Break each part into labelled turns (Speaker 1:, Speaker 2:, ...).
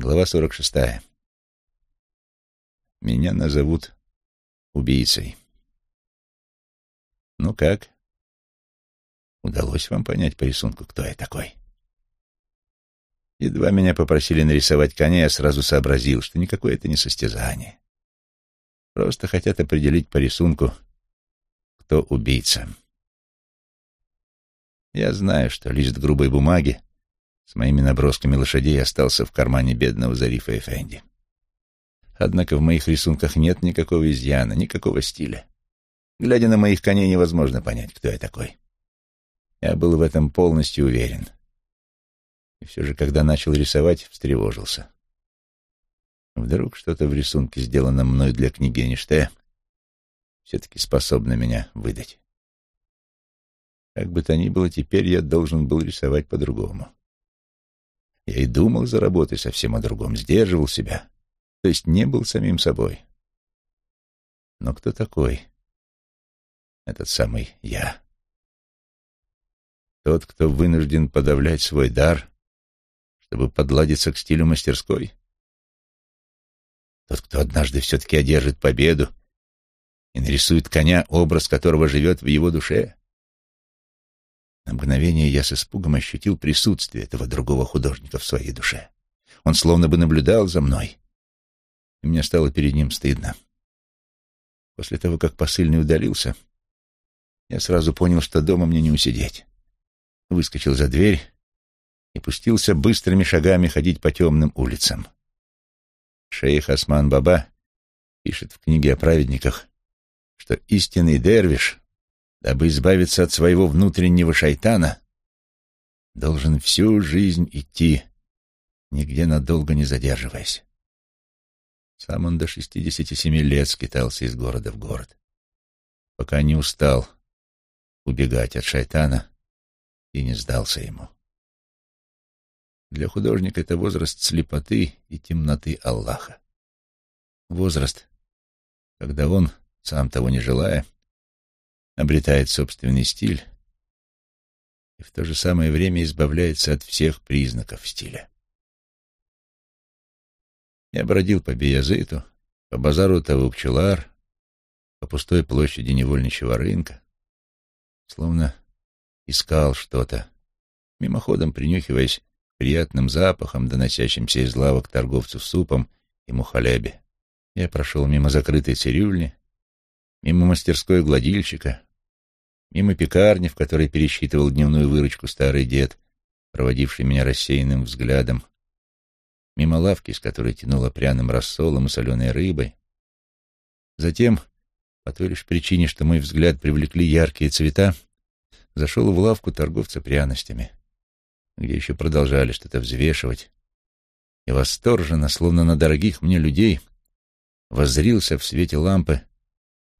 Speaker 1: Глава 46. Меня назовут убийцей. Ну как? Удалось вам понять по рисунку, кто я такой? Едва меня попросили нарисовать коня, я сразу сообразил, что никакое это не состязание. Просто хотят определить по рисунку, кто убийца. Я знаю, что лист грубой бумаги с моими набросками лошадей остался в кармане бедного Зарифа Эфенди. Однако в моих рисунках нет никакого изъяна, никакого стиля. Глядя на моих коней, невозможно понять, кто я такой. Я был в этом полностью уверен. И все же, когда начал рисовать, встревожился. Вдруг что-то в рисунке, сделанном мной для книги Эйнштейна, все-таки способно меня выдать. Как бы то ни было, теперь я должен был рисовать по-другому. Я и думал за работой совсем о другом, сдерживал себя, то есть не был самим собой. Но кто такой этот самый я? Тот, кто вынужден подавлять свой дар, чтобы подладиться к стилю мастерской? Тот, кто однажды все-таки одержит победу и нарисует коня, образ которого живет в его душе? На мгновение я с испугом ощутил присутствие этого другого художника в своей душе. Он словно бы наблюдал за мной, и мне стало перед ним стыдно. После того, как посыльный удалился, я сразу понял, что дома мне не усидеть. Выскочил за дверь и пустился быстрыми шагами ходить по темным улицам. Шейх Осман Баба пишет в книге о праведниках, что истинный дервиш дабы избавиться от своего внутреннего шайтана, должен всю жизнь идти, нигде надолго не задерживаясь. Сам он до шестидесяти семи лет скитался из города в город, пока не устал убегать от шайтана и не сдался ему. Для художника это возраст слепоты и темноты Аллаха. Возраст, когда он, сам того не желая, обретает собственный стиль и в то же самое время избавляется от всех признаков стиля. Я бродил по Биязыту, по базару Тавукчелар, по пустой площади невольничьего рынка, словно искал что-то, мимоходом принюхиваясь приятным запахом, доносящимся из лавок торговцев супом и мухалебе. Я прошел мимо закрытой цирюльни, мимо мастерской гладильщика, мимо пекарни, в которой пересчитывал дневную выручку старый дед, проводивший меня рассеянным взглядом, мимо лавки, с которой тянуло пряным рассолом и соленой рыбой. Затем, по той лишь причине, что мой взгляд привлекли яркие цвета, зашел в лавку торговца пряностями, где еще продолжали что-то взвешивать, и восторженно, словно на дорогих мне людей, воззрился в свете лампы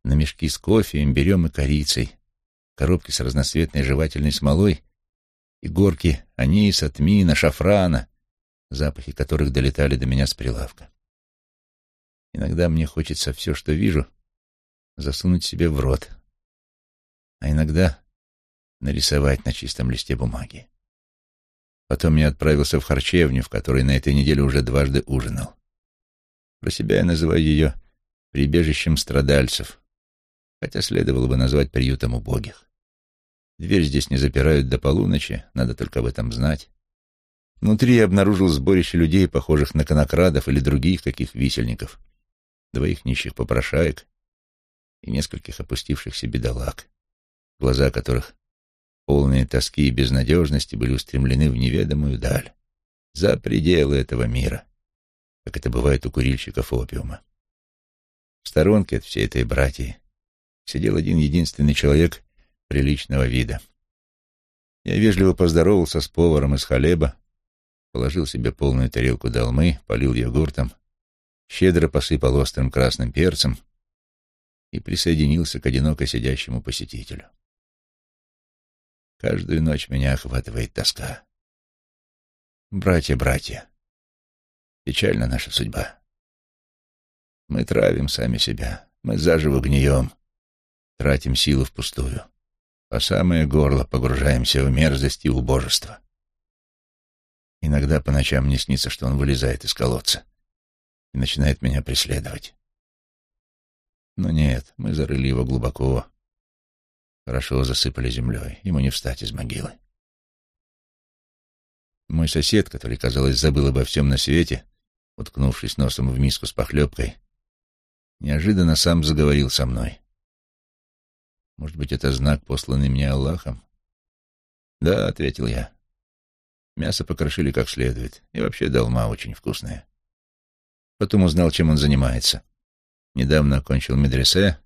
Speaker 1: на мешки с кофе, имбирем и корицей, коробки с разноцветной жевательной смолой и горки аниса, тмина, шафрана, запахи которых долетали до меня с прилавка. Иногда мне хочется все, что вижу, засунуть себе в рот, а иногда нарисовать на чистом листе бумаги. Потом я отправился в харчевню, в которой на этой неделе уже дважды ужинал. Про себя я называю ее прибежищем страдальцев, хотя следовало бы назвать приютом убогих. Дверь здесь не запирают до полуночи, надо только об этом знать. Внутри я обнаружил сборище людей, похожих на конокрадов или других таких висельников, двоих нищих попрошаек и нескольких опустившихся бедолаг, глаза которых, полные тоски и безнадежности, были устремлены в неведомую даль, за пределы этого мира, как это бывает у курильщиков опиума. В сторонке от всей этой братьи сидел один единственный человек приличного вида. Я вежливо поздоровался с поваром из Халеба, положил себе полную тарелку долмы, полил йогуртом, щедро посыпал острым красным перцем и присоединился к одиноко сидящему посетителю. Каждую ночь меня охватывает тоска. Братья, братья, печальна наша судьба. Мы травим сами себя, мы заживо гнием, тратим силы впустую по самое горло погружаемся в мерзость и убожество. Иногда по ночам мне снится, что он вылезает из колодца и начинает меня преследовать. Но нет, мы зарыли его глубоко, хорошо засыпали землей, ему не встать из могилы. Мой сосед, который, казалось, забыл обо всем на свете, уткнувшись носом в миску с похлебкой, неожиданно сам заговорил со мной. Может быть, это знак, посланный мне Аллахом? «Да», — ответил я. Мясо покрошили как следует, и вообще долма очень вкусная. Потом узнал, чем он занимается. Недавно окончил медресе,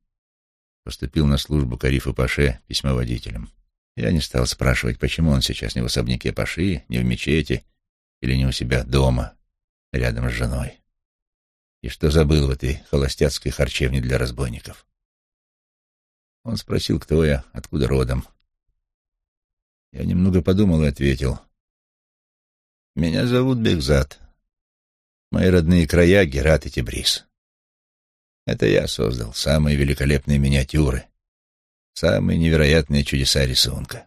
Speaker 1: поступил на службу к Арифу Паше письмоводителем. Я не стал спрашивать, почему он сейчас не в особняке Паши, не в мечети или не у себя дома, рядом с женой. И что забыл в этой холостяцкой харчевне для разбойников. Он спросил, кто я, откуда родом. Я немного подумал и ответил. «Меня зовут Бекзат. Мои родные края — Герат и Тибрис. Это я создал самые великолепные миниатюры, Самые невероятные чудеса рисунка.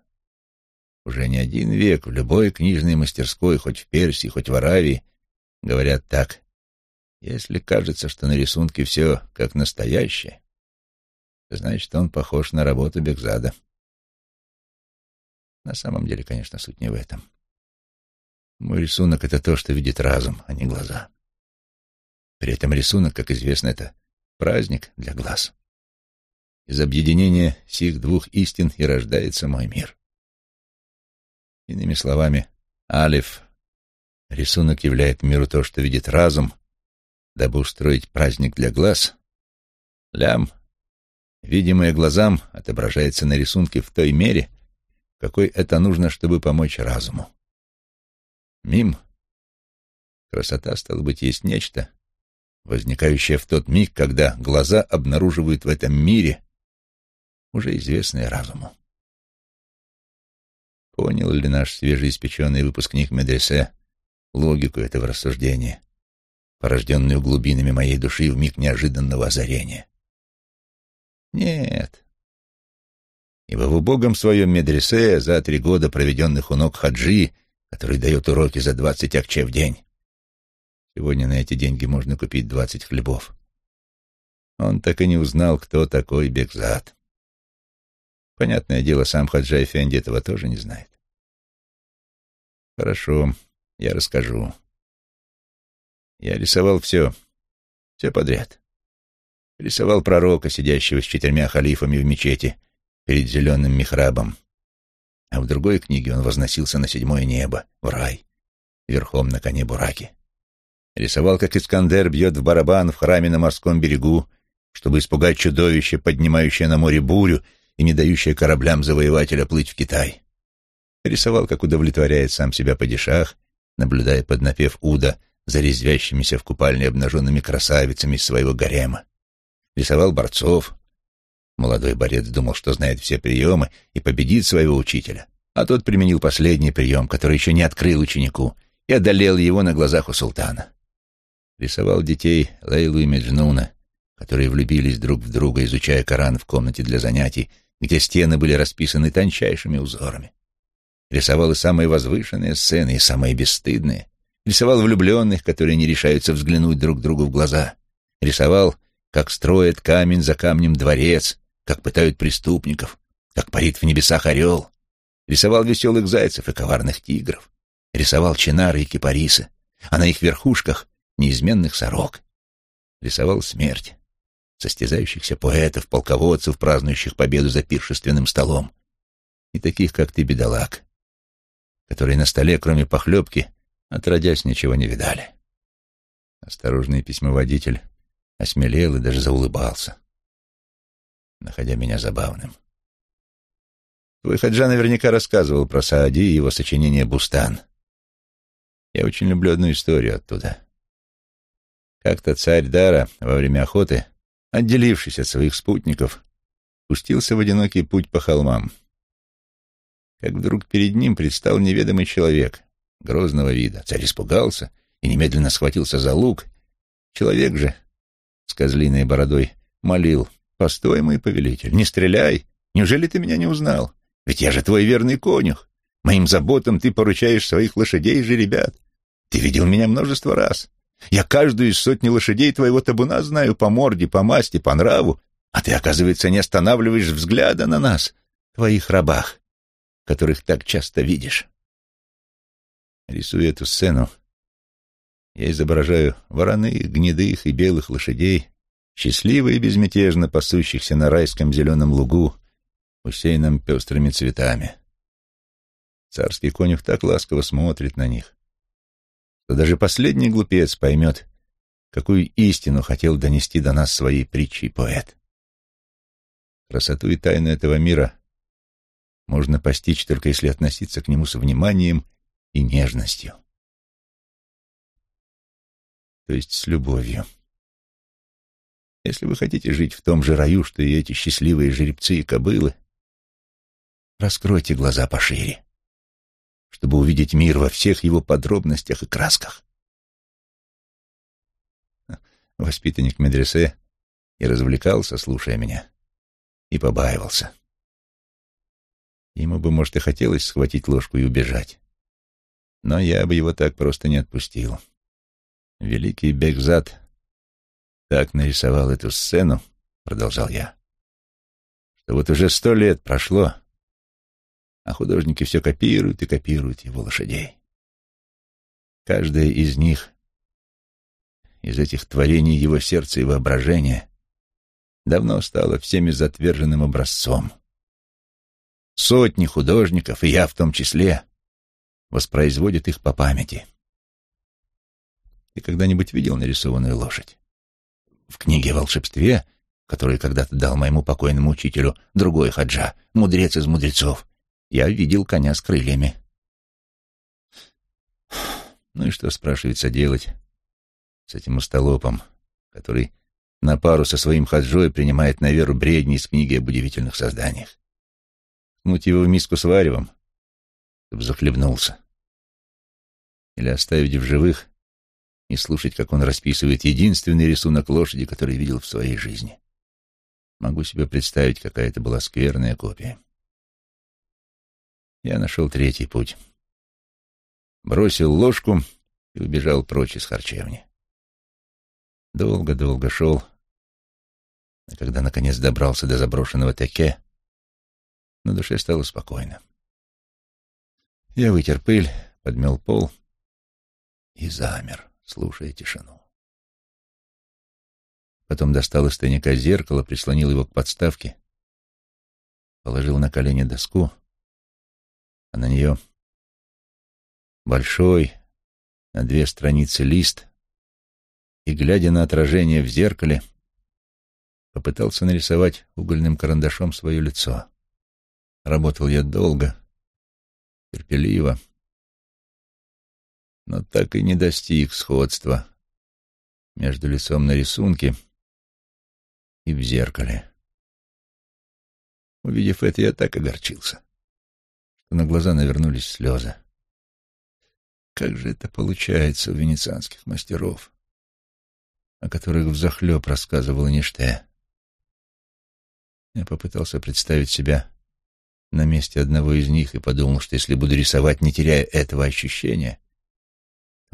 Speaker 1: Уже не один век в любой книжной мастерской, хоть в Персии, хоть в Аравии, говорят так. Если кажется, что на рисунке все как настоящее, значит, он похож на работу Бекзада. На самом деле, конечно, суть не в этом. Мой рисунок — это то, что видит разум, а не глаза. При этом рисунок, как известно, это праздник для глаз. Из объединения сих двух истин и рождается мой мир. Иными словами, Алиф, рисунок являет миру то, что видит разум, дабы устроить праздник для глаз. Лям, видимое глазам, отображается на рисунке в той мере, какой это нужно, чтобы помочь разуму. Мим, красота, стало быть, есть нечто, возникающее в тот миг, когда глаза обнаруживают в этом мире уже известные разуму. Понял ли наш свежеиспеченный выпускник медресе логику этого рассуждения, порожденную глубинами моей души в миг неожиданного озарения? Нет. Ибо в убогом своем медресе за три года, проведенных у ног хаджи, который дает уроки за двадцать акче в день, сегодня на эти деньги можно купить двадцать хлебов, он так и не узнал, кто такой Бекзат. Понятное дело, сам Хаджа Эфенди этого тоже не знает. Хорошо, я расскажу. Я рисовал все, все подряд. Рисовал пророка, сидящего с четырьмя халифами в мечети перед зеленым михрабом. А в другой книге он возносился на седьмое небо, в рай, верхом на коне Бураки. Рисовал, как Искандер бьет в барабан в храме на морском берегу, чтобы испугать чудовище, поднимающее на море бурю и не дающая кораблям завоевателя плыть в Китай. Рисовал, как удовлетворяет сам себя падишах, наблюдая под напев Уда за резвящимися в купальне обнаженными красавицами из своего гарема. Рисовал борцов. Молодой борец думал, что знает все приемы и победит своего учителя, а тот применил последний прием, который еще не открыл ученику, и одолел его на глазах у султана. Рисовал детей Лейлу и Меджнуна, которые влюбились друг в друга, изучая Коран в комнате для занятий, где стены были расписаны тончайшими узорами. Рисовал и самые возвышенные сцены, и самые бесстыдные. Рисовал влюбленных, которые не решаются взглянуть друг другу в глаза. Рисовал, как строят камень за камнем дворец, как пытают преступников, как парит в небесах орел. Рисовал веселых зайцев и коварных тигров. Рисовал чинары и кипарисы, а на их верхушках — неизменных сорок. Рисовал смерть, состязающихся поэтов, полководцев, празднующих победу за пиршественным столом, и таких, как ты, бедолаг, которые на столе, кроме похлебки, отродясь, ничего не видали. Осторожный письмоводитель осмелел и даже заулыбался, находя меня забавным. Твой Хаджа наверняка рассказывал про Саади и его сочинение «Бустан». Я очень люблю одну историю оттуда. Как-то царь Дара во время охоты отделившись от своих спутников, пустился в одинокий путь по холмам. Как вдруг перед ним предстал неведомый человек, грозного вида. Царь испугался и немедленно схватился за лук. Человек же с козлиной бородой молил, «Постой, мой повелитель, не стреляй! Неужели ты меня не узнал? Ведь я же твой верный конюх! Моим заботам ты поручаешь своих лошадей же ребят. Ты видел меня множество раз. Я каждую из сотни лошадей твоего табуна знаю по морде, по масти, по нраву, а ты, оказывается, не останавливаешь взгляда на нас, твоих рабах, которых так часто видишь. Рисуя эту сцену, я изображаю вороных, гнедых и белых лошадей, счастливо и безмятежно пасущихся на райском зеленом лугу, усеянном пестрыми цветами. Царский конюх так ласково смотрит на них, что даже последний глупец поймет, какую истину хотел донести до нас своей притчей поэт. Красоту и тайну этого мира можно постичь только если относиться к нему с вниманием и нежностью. То есть с любовью. Если вы хотите жить в том же раю, что и эти счастливые жеребцы и кобылы, раскройте глаза пошире, чтобы увидеть мир во всех его подробностях и красках. Воспитанник медресе и развлекался, слушая меня, и побаивался. Ему бы, может, и хотелось схватить ложку и убежать. Но я бы его так просто не отпустил. Великий Бекзад так нарисовал эту сцену, продолжал я, что вот уже сто лет прошло, а художники все копируют и копируют его лошадей. Каждая из них, из этих творений его сердца и воображения, давно стала всеми затверженным образцом. Сотни художников, и я в том числе, воспроизводят их по памяти. Ты когда-нибудь видел нарисованную лошадь? В книге о волшебстве, которую когда-то дал моему покойному учителю другой хаджа, мудрец из мудрецов, я видел коня с крыльями. Ну и что, спрашивается, делать с этим устолопом, который на пару со своим хаджой принимает на веру бредни из книги об удивительных созданиях? Ткнуть его в миску с варевом, чтобы захлебнулся? Или оставить в живых и слушать, как он расписывает единственный рисунок лошади, который видел в своей жизни. Могу себе представить, какая это была скверная копия. Я нашел третий путь. Бросил ложку и убежал прочь из харчевни. Долго-долго шел, а когда, наконец, добрался до заброшенного таке, на душе стало спокойно. Я вытер пыль, подмел пол и замер слушая тишину. Потом достал из тайника зеркало, прислонил его к подставке, положил на колени доску, а на нее большой, на две страницы лист, и, глядя на отражение в зеркале, попытался нарисовать угольным карандашом свое лицо. Работал я долго, терпеливо, но так и не достиг сходства между лицом на рисунке и в зеркале. Увидев это, я так огорчился, что на глаза навернулись слезы. Как же это получается у венецианских мастеров, о которых взахлеб рассказывал Ништэ? Я попытался представить себя на месте одного из них и подумал, что если буду рисовать, не теряя этого ощущения,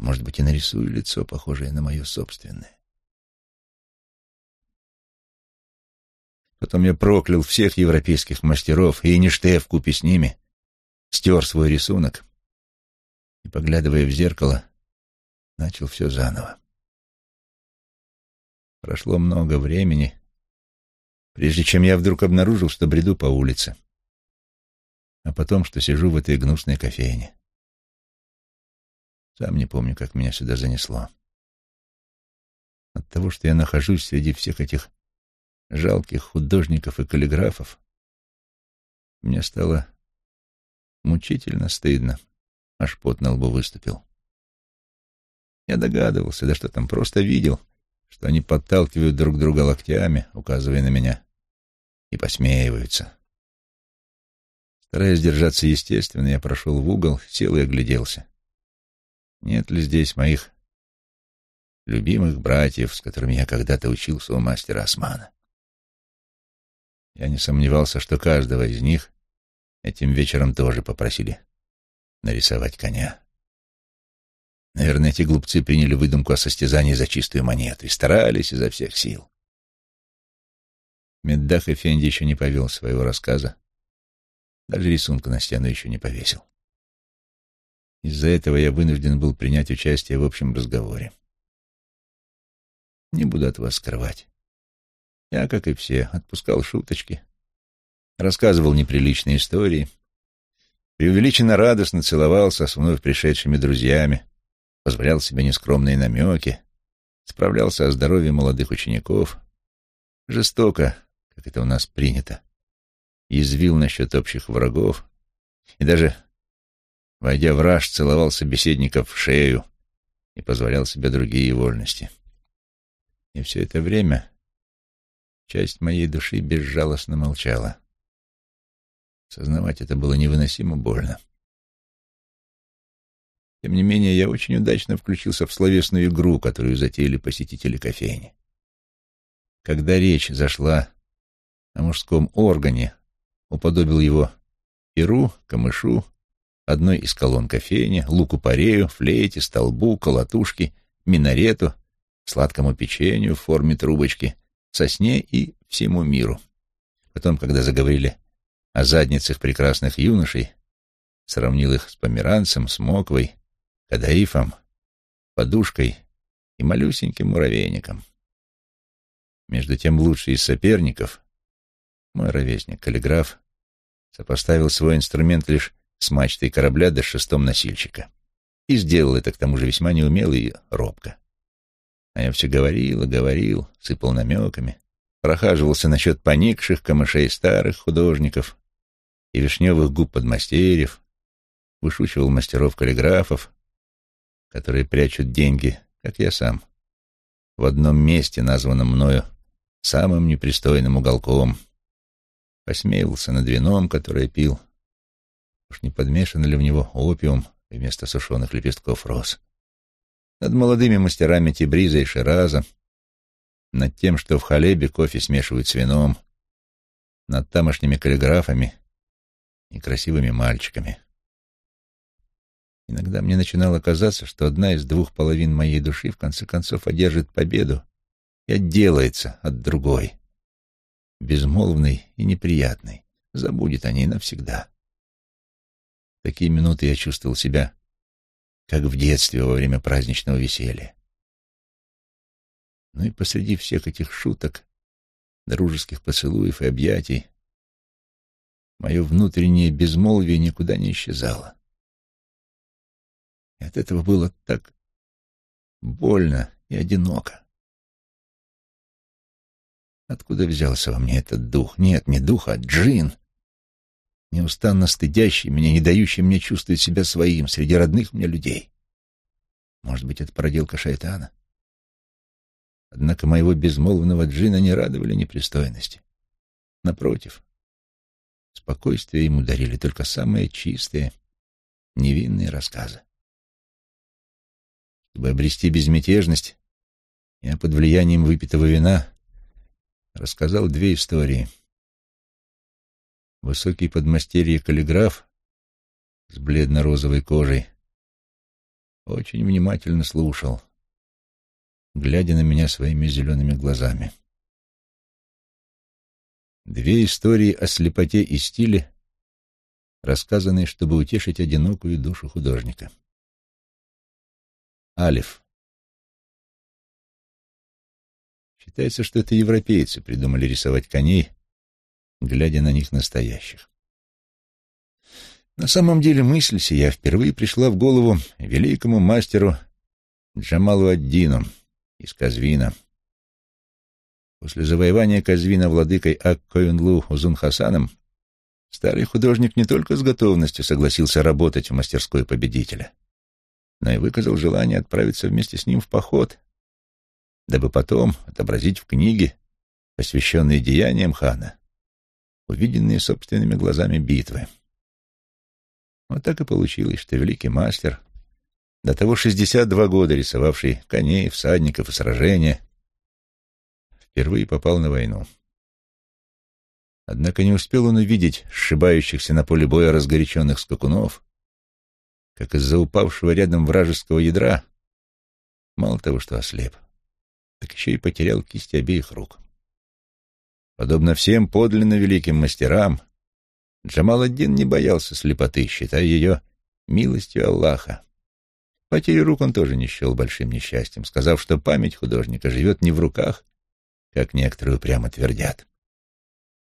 Speaker 1: может быть, и нарисую лицо, похожее на мое собственное. Потом я проклял всех европейских мастеров, и Эйнштейн вкупе с ними стер свой рисунок и, поглядывая в зеркало, начал все заново. Прошло много времени, прежде чем я вдруг обнаружил, что бреду по улице, а потом, что сижу в этой гнусной кофейне. Сам не помню, как меня сюда занесло. От того, что я нахожусь среди всех этих жалких художников и каллиграфов, мне стало мучительно стыдно, аж пот на лбу выступил. Я догадывался, да что там, просто видел, что они подталкивают друг друга локтями, указывая на меня, и посмеиваются. Стараясь держаться естественно, я прошел в угол, сел и огляделся. Нет ли здесь моих любимых братьев, с которыми я когда-то учился у мастера Османа? Я не сомневался, что каждого из них этим вечером тоже попросили нарисовать коня. Наверное, эти глупцы приняли выдумку о состязании за чистую монету и старались изо всех сил. Меддах Эфенди еще не повел своего рассказа, даже рисунка на стену еще не повесил. Из-за этого я вынужден был принять участие в общем разговоре. Не буду от вас скрывать. Я, как и все, отпускал шуточки, рассказывал неприличные истории, преувеличенно радостно целовался с вновь пришедшими друзьями, позволял себе нескромные намеки, справлялся о здоровье молодых учеников, жестоко, как это у нас принято, язвил насчет общих врагов и даже, войдя в раж, целовал собеседников в шею и позволял себе другие вольности. И все это время часть моей души безжалостно молчала. Сознавать это было невыносимо больно. Тем не менее, я очень удачно включился в словесную игру, которую затеяли посетители кофейни. Когда речь зашла о мужском органе, уподобил его перу, камышу, одной из колонн кофейни, луку-порею, флейте, столбу, колотушке, минарету, сладкому печенью в форме трубочки, сосне и всему миру. Потом, когда заговорили о задницах прекрасных юношей, сравнил их с померанцем, с моквой, кадаифом, подушкой и малюсеньким муравейником. Между тем лучший из соперников, мой ровесник, каллиграф, сопоставил свой инструмент лишь с мачтой корабля до шестом носильщика. И сделал это, к тому же, весьма неумело и робко. А я все говорил и говорил, сыпал намеками, прохаживался насчет поникших камышей старых художников и вишневых губ подмастерьев, вышучивал мастеров-каллиграфов, которые прячут деньги, как я сам, в одном месте, названном мною самым непристойным уголком. Посмеивался над вином, которое пил. Уж не подмешан ли в него опиум вместо сушеных лепестков роз? Над молодыми мастерами Тибриза и Шираза, над тем, что в халебе кофе смешивают с вином, над тамошними каллиграфами и красивыми мальчиками. Иногда мне начинало казаться, что одна из двух половин моей души в конце концов одержит победу и отделается от другой, безмолвной и неприятной, забудет о ней навсегда. Такие минуты я чувствовал себя, как в детстве во время праздничного веселья. Ну и посреди всех этих шуток, дружеских поцелуев и объятий, мое внутреннее безмолвие никуда не исчезало. И от этого было так больно и одиноко. Откуда взялся во мне этот дух? Нет, не дух, а джин, неустанно стыдящий меня, не дающий мне чувствовать себя своим среди родных мне людей. Может быть, это проделка шайтана? Однако моего безмолвного джина не радовали непристойности. Напротив, спокойствие ему дарили только самые чистые, невинные рассказы. Чтобы обрести безмятежность, я под влиянием выпитого вина рассказал две истории. Высокий подмастерье каллиграф с бледно-розовой кожей очень внимательно слушал, глядя на меня своими зелеными глазами. Две истории о слепоте и стиле, рассказанные, чтобы утешить одинокую душу художника. Алиф. Считается, что это европейцы придумали рисовать коней, глядя на них настоящих. На самом деле мысль сия впервые пришла в голову великому мастеру Джамалу Аддину из Казвина. После завоевания Казвина владыкой Ак-Коюнлу Узун-Хасаном старый художник не только с готовностью согласился работать в мастерской победителя, но и выказал желание отправиться вместе с ним в поход, дабы потом отобразить в книге, посвященные деяниям хана, увиденные собственными глазами битвы. Вот так и получилось, что великий мастер, до того 62 года рисовавший коней, всадников и сражения, впервые попал на войну. Однако не успел он увидеть сшибающихся на поле боя разгоряченных скакунов, как из-за упавшего рядом вражеского ядра, мало того, что ослеп, так еще и потерял кисти обеих рук. Подобно всем подлинно великим мастерам, Джамал-ад-Дин не боялся слепоты, считая ее милостью Аллаха. Потерю рук он тоже не счел большим несчастьем, сказав, что память художника живет не в руках, как некоторые прямо твердят,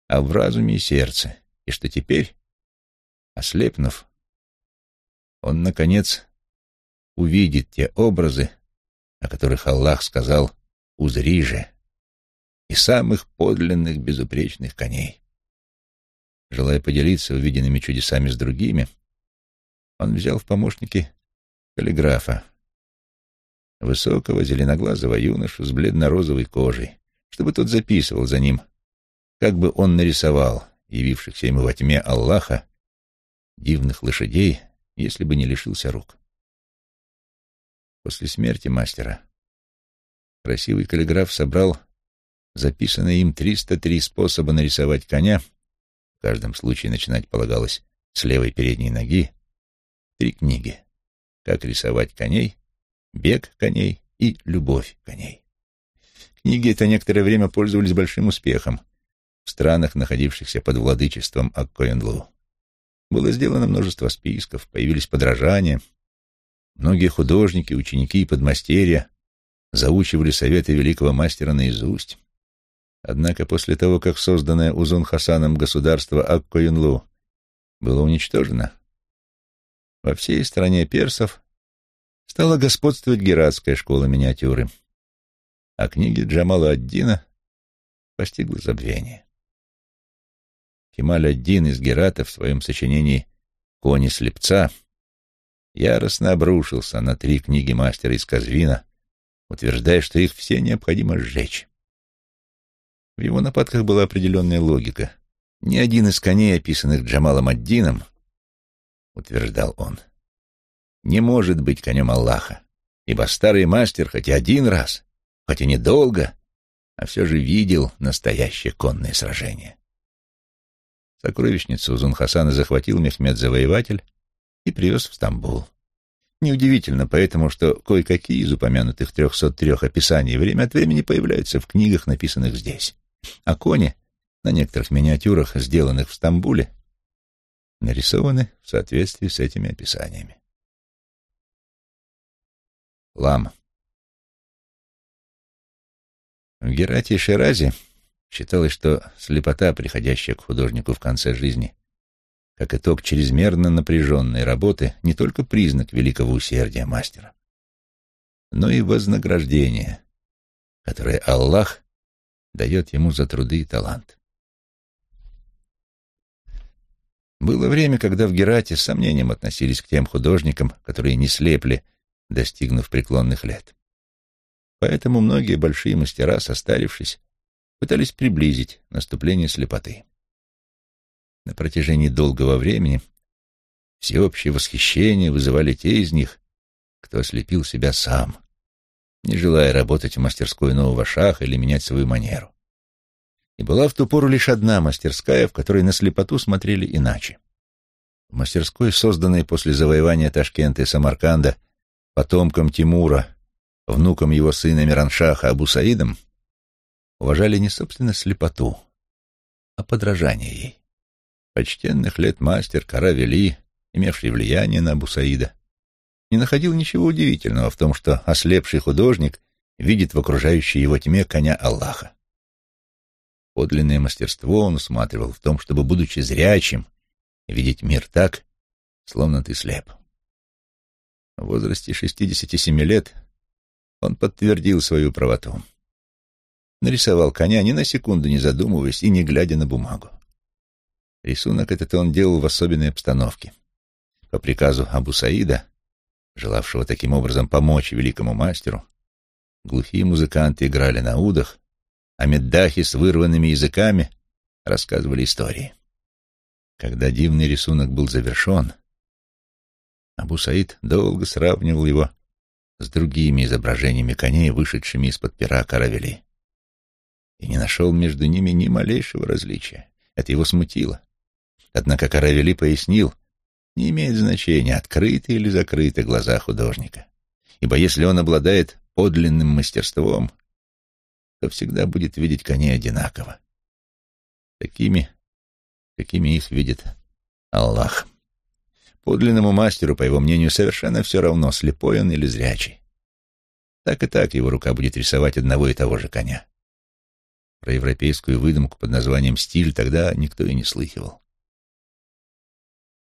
Speaker 1: а в разуме и сердце, и что теперь, ослепнув, он, наконец, увидит те образы, о которых Аллах сказал «Узри же», и самых подлинных безупречных коней. Желая поделиться увиденными чудесами с другими, он взял в помощники каллиграфа, высокого зеленоглазого юношу с бледно-розовой кожей, чтобы тот записывал за ним, как бы он нарисовал явившихся ему во тьме Аллаха дивных лошадей, если бы не лишился рук. После смерти мастера красивый каллиграф собрал записанные им 303 способа нарисовать коня, в каждом случае начинать полагалось с левой передней ноги, три книги как рисовать коней, бег коней и любовь коней. Книги это некоторое время пользовались большим успехом в странах, находившихся под владычеством Аккоенлу. Было сделано множество списков, появились подражания. Многие художники, ученики и подмастерья заучивали советы великого мастера наизусть. Однако после того, как созданное Узун Хасаном государство Аккоюнлу было уничтожено, во всей стране персов стала господствовать Гератская школа миниатюры, а книги Джамала ад-Дина постигло забвение. Кемаль ад-Дин из Герата в своем сочинении «Кони слепца» яростно обрушился на три книги мастера из Казвина, утверждая, что их все необходимо сжечь. В его нападках была определенная логика. Ни один из коней, описанных Джамалом ад-Дином, утверждал он, не может быть конем Аллаха, ибо старый мастер хоть один раз, хоть и недолго, а все же видел настоящее конное сражение. Сокровищницу Узун-Хасана захватил Мехмед-завоеватель и привез в Стамбул. Неудивительно поэтому, что кое-какие из упомянутых трехсот трех описаний время от времени появляются в книгах, написанных здесь. А кони на некоторых миниатюрах, сделанных в Стамбуле, нарисованы в соответствии с этими описаниями. Лам. В Герате и Ширазе считалось, что слепота, приходящая к художнику в конце жизни, как итог чрезмерно напряженной работы, не только признак великого усердия мастера, но и вознаграждение, которое Аллах дает ему за труды и талант. Было время, когда в Герате с сомнением относились к тем художникам, которые не слепли, достигнув преклонных лет. Поэтому многие большие мастера, состарившись, пытались приблизить наступление слепоты. На протяжении долгого времени всеобщее восхищение вызывали те из них, кто ослепил себя сам, не желая работать в мастерской нового шаха или менять свою манеру. И была в ту пору лишь одна мастерская, в которой на слепоту смотрели иначе. В мастерской, созданной после завоевания Ташкента и Самарканда потомком Тимура, внуком его сына Мираншаха Абу Саидом, уважали не собственно слепоту, а подражание ей. Почтенных лет мастер Каравели, имевший влияние на Абу Саида, не находил ничего удивительного в том, что ослепший художник видит в окружающей его тьме коня Аллаха. Подлинное мастерство он усматривал в том, чтобы, будучи зрячим, видеть мир так, словно ты слеп. В возрасте 67 лет он подтвердил свою правоту. Нарисовал коня, ни на секунду не задумываясь и не глядя на бумагу. Рисунок этот он делал в особенной обстановке. По приказу Абу Саида, желавшего таким образом помочь великому мастеру, глухие музыканты играли на удах, а меддахи с вырванными языками рассказывали истории. Когда дивный рисунок был завершен, Абу Саид долго сравнивал его с другими изображениями коней, вышедшими из-под пера каравели, и не нашел между ними ни малейшего различия. Это его смутило. Однако Каравели пояснил, не имеет значения, открыты или закрыты глаза художника. Ибо если он обладает подлинным мастерством, то всегда будет видеть коней одинаково. Такими, какими их видит Аллах. Подлинному мастеру, по его мнению, совершенно все равно, слепой он или зрячий. Так и так его рука будет рисовать одного и того же коня. Про европейскую выдумку под названием «стиль» тогда никто и не слыхивал.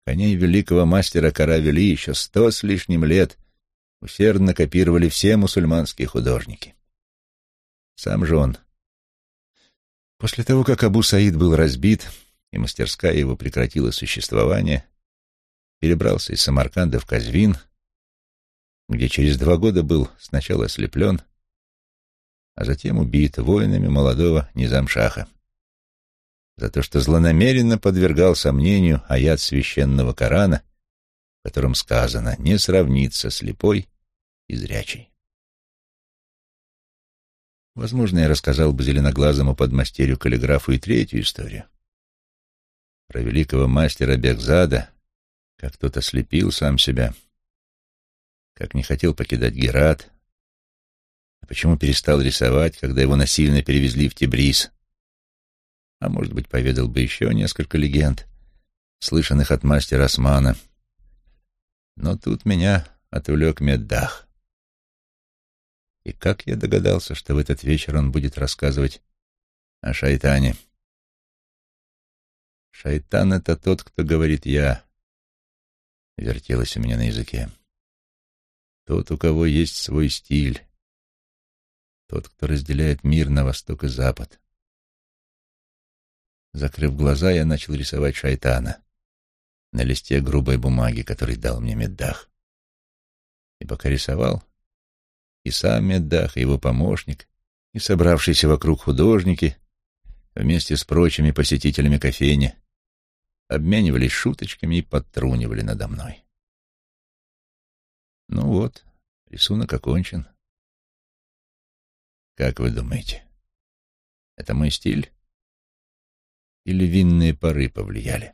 Speaker 1: Коней великого мастера Каравели еще сто с лишним лет усердно копировали все мусульманские художники. Сам же он. После того, как Абу Саид был разбит, и мастерская его прекратила существование, перебрался из Самарканда в Казвин, где через два года был сначала ослеплен, а затем убит воинами молодого Низамшаха за то, что злонамеренно подвергал сомнению аят священного Корана, в котором сказано «не сравнится слепой и зрячий». Возможно, я рассказал бы зеленоглазому подмастерью каллиграфу и третью историю. Про великого мастера Бекзада, как кто-то слепил сам себя, как не хотел покидать Герат, а почему перестал рисовать, когда его насильно перевезли в Тибрис, а может быть, поведал бы еще несколько легенд, слышанных от мастера Османа. Но тут меня отвлек Меддах. И как я догадался, что в этот вечер он будет рассказывать о шайтане? Шайтан — это тот, кто говорит «я», — вертелось у меня на языке. Тот, у кого есть свой стиль, тот, кто разделяет мир на восток и запад. Закрыв глаза, я начал рисовать шайтана на листе грубой бумаги, который дал мне Меддах. И пока рисовал, и сам Меддах, и его помощник, и собравшиеся вокруг художники, вместе с прочими посетителями кофейни, обменивались шуточками и подтрунивали надо мной. Ну вот, рисунок окончен. Как вы думаете, это мой стиль? Или винные пары повлияли.